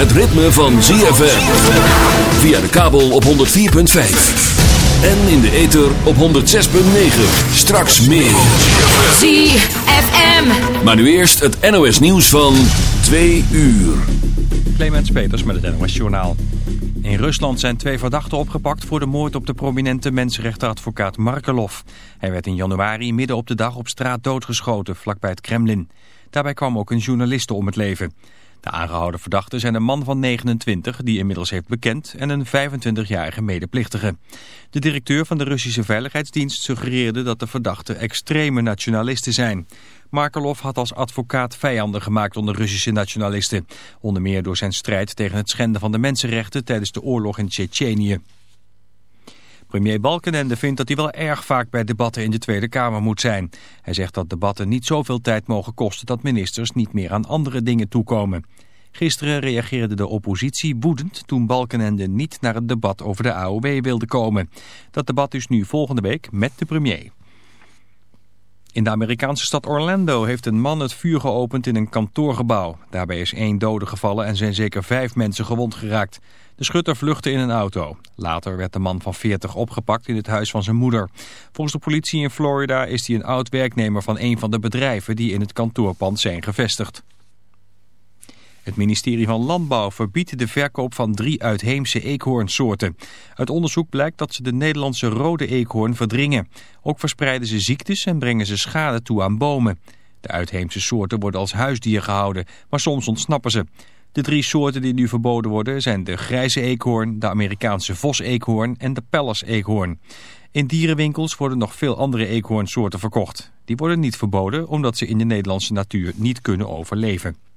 Het ritme van ZFM. Via de kabel op 104.5. En in de ether op 106.9. Straks meer. ZFM. Maar nu eerst het NOS nieuws van 2 uur. Clemens Peters met het NOS Journaal. In Rusland zijn twee verdachten opgepakt voor de moord op de prominente mensenrechtenadvocaat Markelov. Hij werd in januari midden op de dag op straat doodgeschoten, vlakbij het Kremlin. Daarbij kwam ook een journaliste om het leven. De aangehouden verdachten zijn een man van 29 die inmiddels heeft bekend en een 25-jarige medeplichtige. De directeur van de Russische Veiligheidsdienst suggereerde dat de verdachten extreme nationalisten zijn. Markelov had als advocaat vijanden gemaakt onder Russische nationalisten. Onder meer door zijn strijd tegen het schenden van de mensenrechten tijdens de oorlog in Tsjetsjenië. Premier Balkenende vindt dat hij wel erg vaak bij debatten in de Tweede Kamer moet zijn. Hij zegt dat debatten niet zoveel tijd mogen kosten dat ministers niet meer aan andere dingen toekomen. Gisteren reageerde de oppositie woedend toen Balkenende niet naar het debat over de AOW wilde komen. Dat debat is nu volgende week met de premier. In de Amerikaanse stad Orlando heeft een man het vuur geopend in een kantoorgebouw. Daarbij is één dode gevallen en zijn zeker vijf mensen gewond geraakt. De schutter vluchtte in een auto. Later werd de man van 40 opgepakt in het huis van zijn moeder. Volgens de politie in Florida is hij een oud werknemer van een van de bedrijven die in het kantoorpand zijn gevestigd. Het ministerie van Landbouw verbiedt de verkoop van drie uitheemse eekhoornsoorten. Uit onderzoek blijkt dat ze de Nederlandse rode eekhoorn verdringen. Ook verspreiden ze ziektes en brengen ze schade toe aan bomen. De uitheemse soorten worden als huisdier gehouden, maar soms ontsnappen ze. De drie soorten die nu verboden worden zijn de grijze eekhoorn, de Amerikaanse vos-eekhoorn en de Pallas-eekhoorn. In dierenwinkels worden nog veel andere eekhoornsoorten verkocht. Die worden niet verboden omdat ze in de Nederlandse natuur niet kunnen overleven.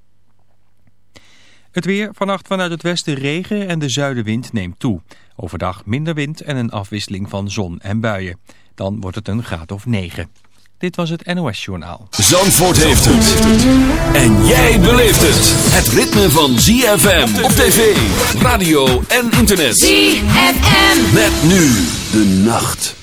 Het weer, vannacht vanuit het westen regen en de zuidenwind neemt toe. Overdag minder wind en een afwisseling van zon en buien. Dan wordt het een graad of 9. Dit was het NOS Journaal. Zandvoort heeft het. En jij beleeft het. Het ritme van ZFM op tv, radio en internet. ZFM. Met nu de nacht.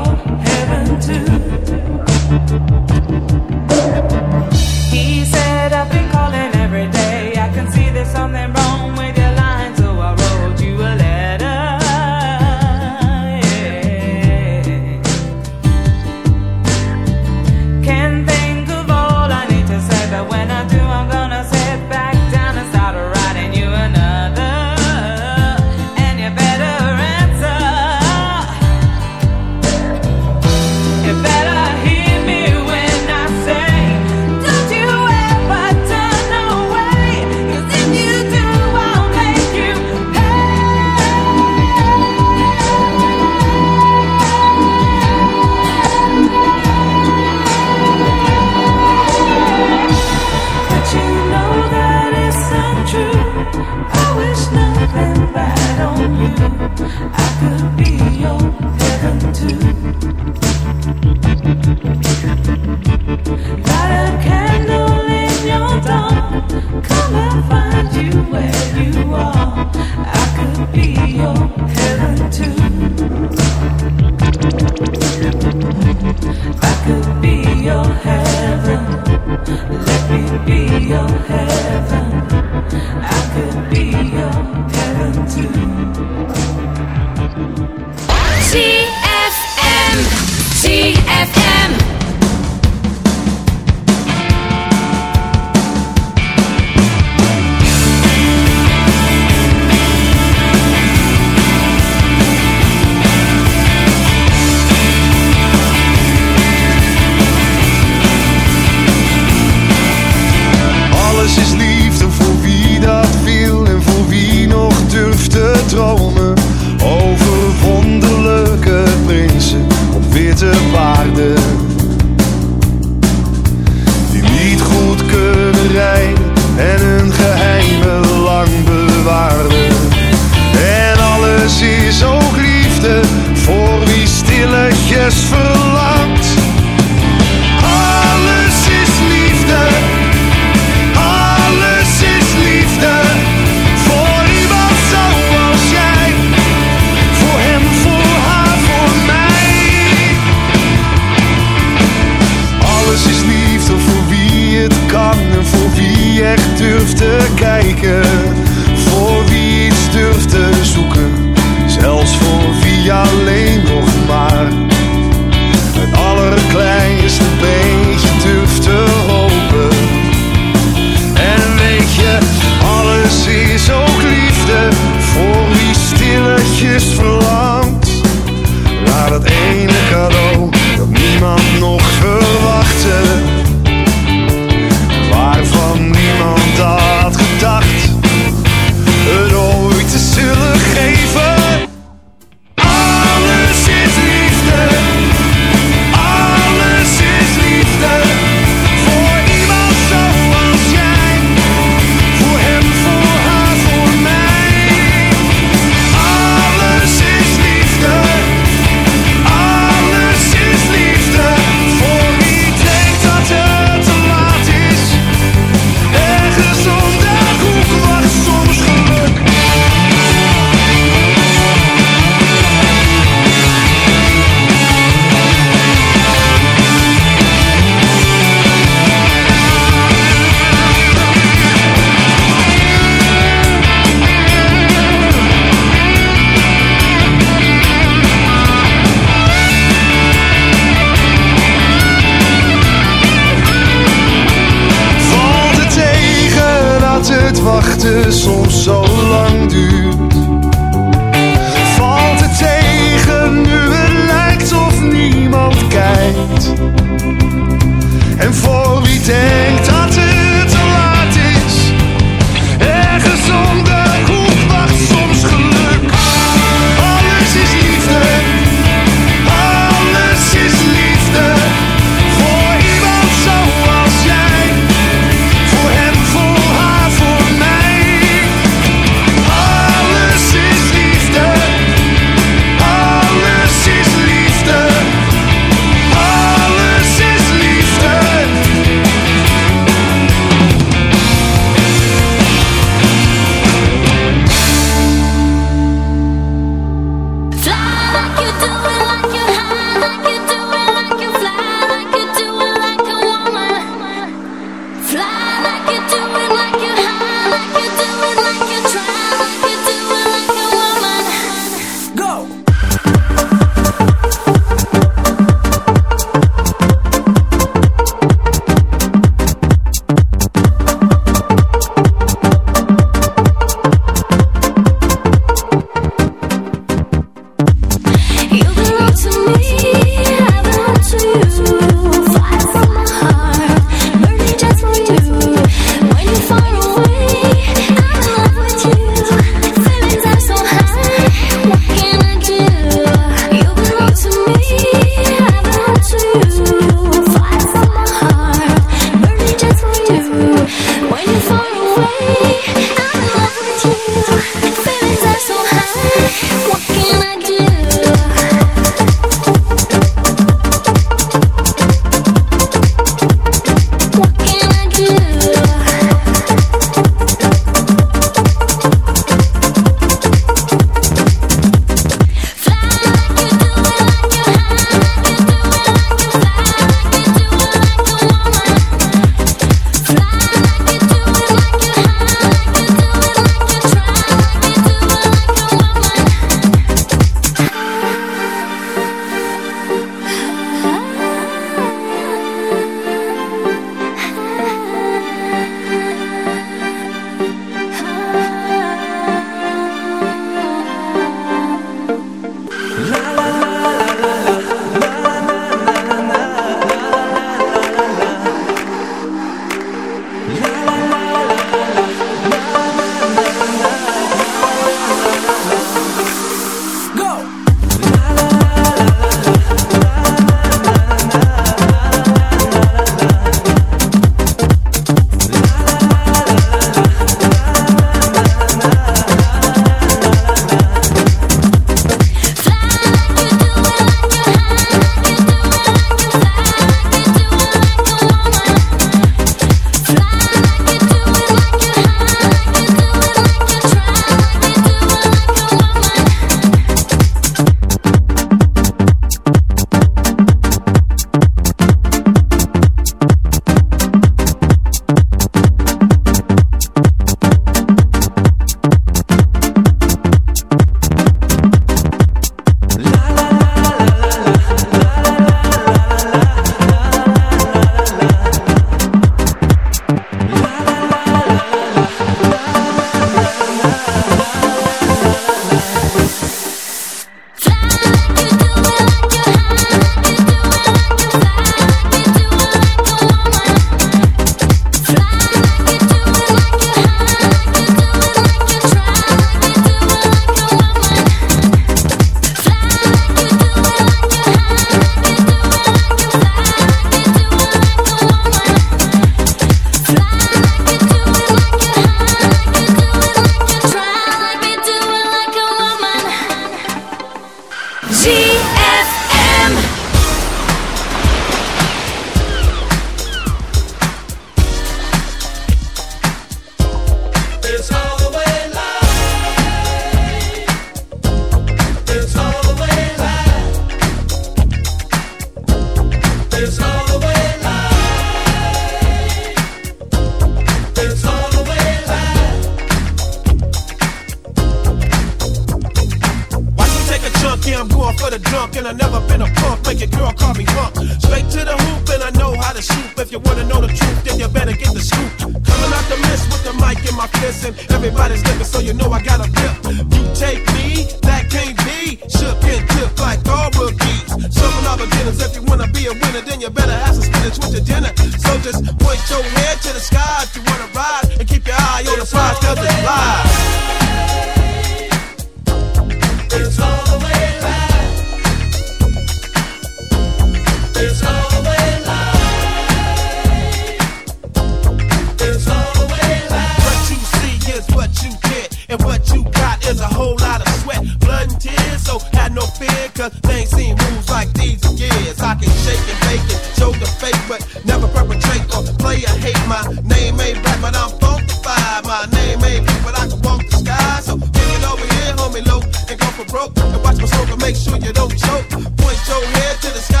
Don't choke. Point your head to the sky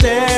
stay.